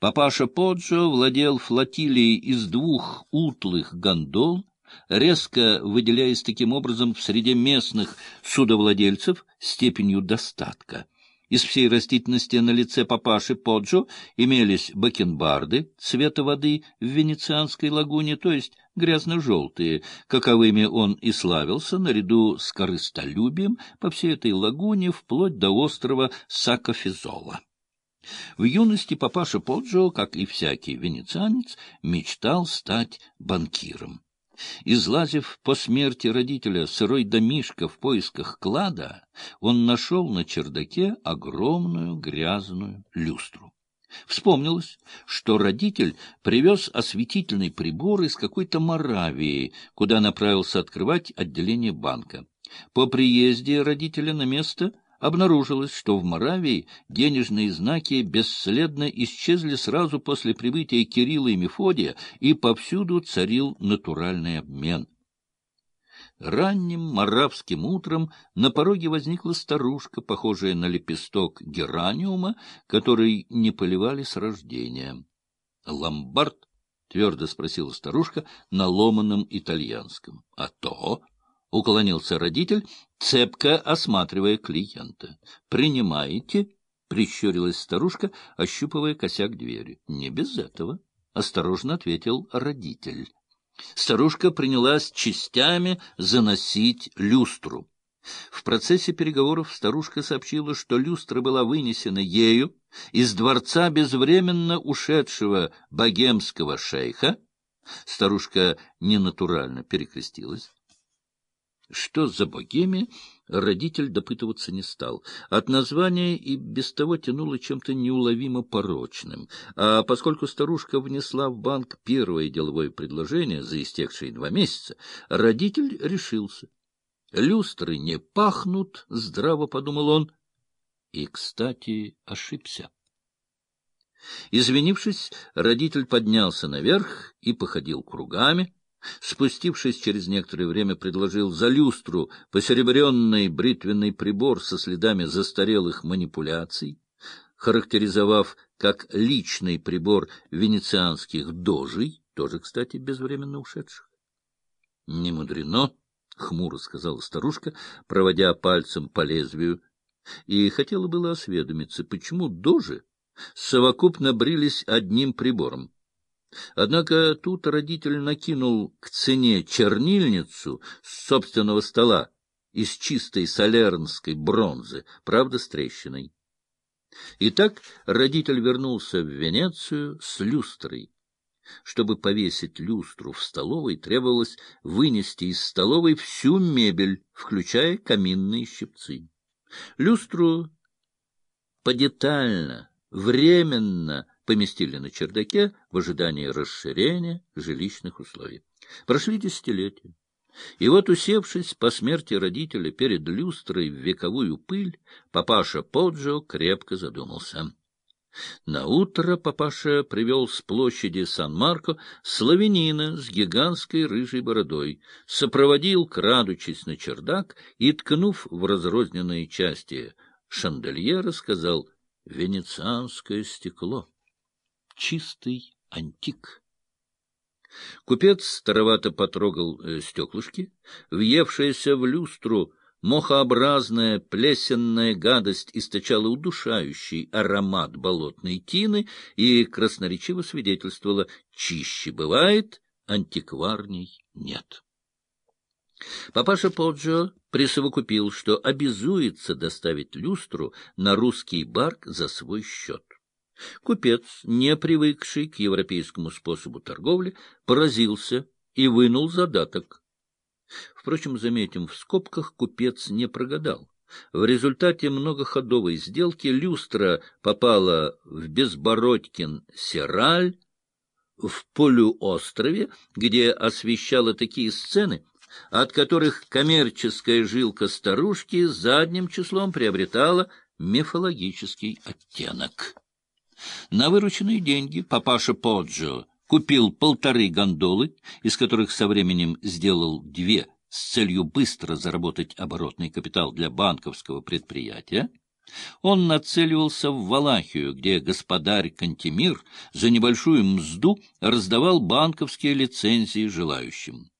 Папаша Поджо владел флотилией из двух утлых гондол, резко выделяясь таким образом в среде местных судовладельцев степенью достатка. Из всей растительности на лице папаши Поджо имелись бакенбарды цвета воды в Венецианской лагуне, то есть грязно-желтые, каковыми он и славился, наряду с корыстолюбием по всей этой лагуне вплоть до острова Сакофизола. В юности папаша Поджо, как и всякий венецианец, мечтал стать банкиром. Излазив по смерти родителя сырой домишко в поисках клада, он нашел на чердаке огромную грязную люстру. Вспомнилось, что родитель привез осветительный прибор из какой-то Моравии, куда направился открывать отделение банка. По приезде родителя на место — Обнаружилось, что в Моравии денежные знаки бесследно исчезли сразу после прибытия Кирилла и Мефодия, и повсюду царил натуральный обмен. Ранним моравским утром на пороге возникла старушка, похожая на лепесток гераниума, который не поливали с рождения. «Ломбард?» — твердо спросила старушка на ломаном итальянском. «А то?» — уклонился родитель, цепко осматривая клиента. — Принимаете? — прищурилась старушка, ощупывая косяк двери. — Не без этого, — осторожно ответил родитель. Старушка принялась частями заносить люстру. В процессе переговоров старушка сообщила, что люстра была вынесена ею из дворца безвременно ушедшего богемского шейха. Старушка ненатурально перекрестилась. Что за богемия, родитель допытываться не стал. От названия и без того тянуло чем-то неуловимо порочным. А поскольку старушка внесла в банк первое деловое предложение за истекшие два месяца, родитель решился. Люстры не пахнут, здраво подумал он, и, кстати, ошибся. Извинившись, родитель поднялся наверх и походил кругами, Спустившись через некоторое время, предложил за люстру посеребренный бритвенный прибор со следами застарелых манипуляций, характеризовав как личный прибор венецианских дожей, тоже, кстати, безвременно ушедших. — Не мудрено, — хмуро сказала старушка, проводя пальцем по лезвию, и хотела было осведомиться, почему дожи совокупно брились одним прибором. Однако тут родитель накинул к цене чернильницу с собственного стола из чистой солернской бронзы, правда, с трещиной. Итак, родитель вернулся в Венецию с люстрой. Чтобы повесить люстру в столовой, требовалось вынести из столовой всю мебель, включая каминные щипцы. Люстру подетально, временно поместили на чердаке в ожидании расширения жилищных условий. Прошли десятилетия. И вот, усевшись по смерти родителя перед люстрой в вековую пыль, папаша Поджо крепко задумался. На утро папаша привел с площади Сан-Марко славянина с гигантской рыжей бородой, сопроводил, крадучись на чердак, и, ткнув в разрозненные части шандельера, сказал «Венецианское стекло» чистый антик. Купец старовато потрогал э, стеклышки, въевшаяся в люстру мохообразная плесенная гадость источала удушающий аромат болотной тины и красноречиво свидетельствовала «чище бывает, антикварней нет». Папаша Поджо присовокупил, что обязуется доставить люстру на русский барк за свой счет. Купец, не привыкший к европейскому способу торговли, поразился и вынул задаток. Впрочем, заметим, в скобках купец не прогадал. В результате многоходовой сделки люстра попала в Безбородькин-Сераль, в полуострове, где освещала такие сцены, от которых коммерческая жилка старушки задним числом приобретала мифологический оттенок. На вырученные деньги папаша Поджо купил полторы гондолы, из которых со временем сделал две с целью быстро заработать оборотный капитал для банковского предприятия. Он нацеливался в Валахию, где господарь Кантемир за небольшую мзду раздавал банковские лицензии желающим.